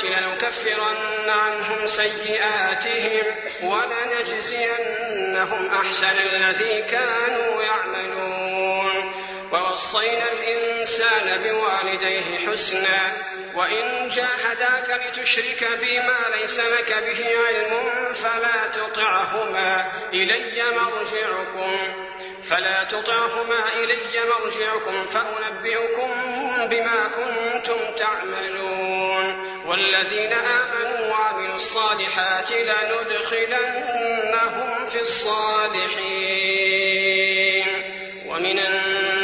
الصالحات لنكفرن عنهم سيئاتهم ولنجزينهم أحسن الذي كانوا يعملون. ووصينا الإنسان بوالديه حسنا وإن جاهداك لتشرك بي ما ليس لك به علم فلا تطعهما إلي مرجعكم فلا تطعهما إلي مرجعكم فأنبئكم بما كنتم تعملون. والذين آمنوا وعملوا الصالحات لندخلنهم في الصالحين. ومن الناس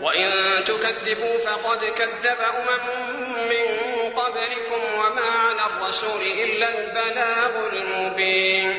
وإن تكذبوا فقد كذب أمم من قبلكم وما على الرسول إلا البلاغ المبين.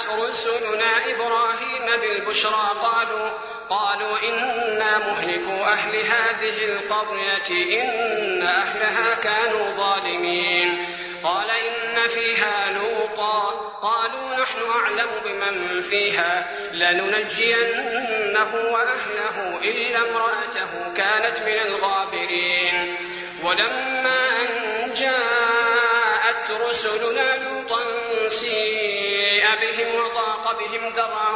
جاءت رسلنا إبراهيم بالبشرى قالوا قالوا إنا مهلكو أهل هذه القرية إن أهلها كانوا ظالمين. قال إن فيها لوطا قالوا نحن أعلم بمن فيها لننجينه وأهله إلا امرأته كانت من الغابرين. ولما أن جاءت رسلنا لوطا سيء بهم وضاق بهم ذرعا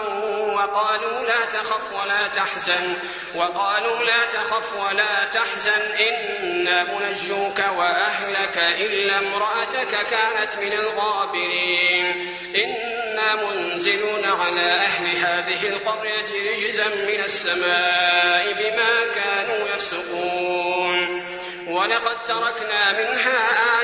وقالوا لا تخف ولا تحزن وقالوا لا تخف ولا تحزن إنا منجوك وأهلك إلا امرأتك كانت من الغابرين. إنا منزلون على أهل هذه القرية رجزا من السماء بما كانوا يفسقون. ولقد تركنا منها آية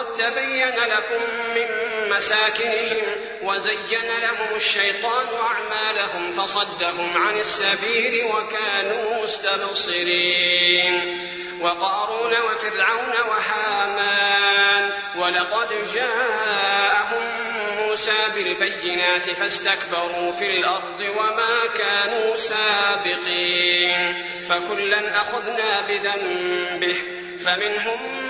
وقد تبين لكم من مساكنهم وزين لهم الشيطان أعمالهم فصدهم عن السبيل وكانوا مستبصرين وقارون وفرعون وهامان ولقد جاءهم موسى بالبينات فاستكبروا في الأرض وما كانوا سابقين فكلا أخذنا بذنبه فمنهم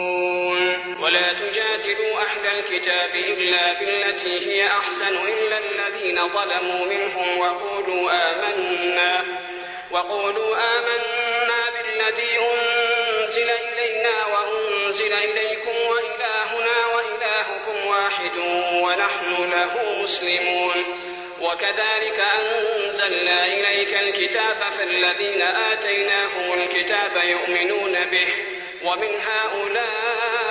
الكتاب إلا بالتي هي أحسن إلا الذين ظلموا منهم وقولوا آمنا وقولوا آمنا بالذي أنزل إلينا وأنزل إليكم وإلهنا وإلهكم واحد ونحن له مسلمون. وكذلك أنزلنا إليك الكتاب فالذين آتيناهم الكتاب يؤمنون به ومن هؤلاء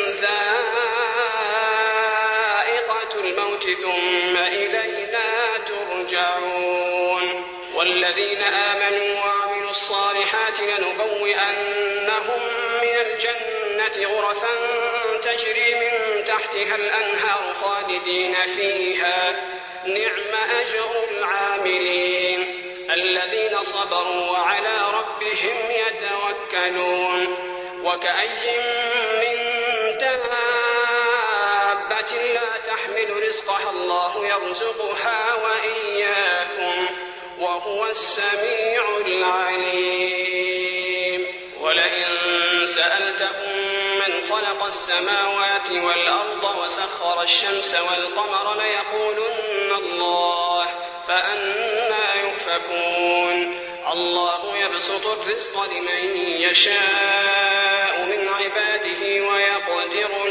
ثم إلينا ترجعون. والذين آمنوا وعملوا الصالحات لنبوئنهم من الجنة غرفا تجري من تحتها الأنهار خالدين فيها. نعم أجر العاملين الذين صبروا وعلى ربهم يتوكلون. وكأي من دابة لا تحمل رزقها الله يرزقها وإياكم وهو السميع العليم. ولئن سألتهم من خلق السماوات والأرض وسخر الشمس والقمر ليقولن الله فأنا يؤفكون. الله يبسط الرزق لمن يشاء من عباده ويقدر له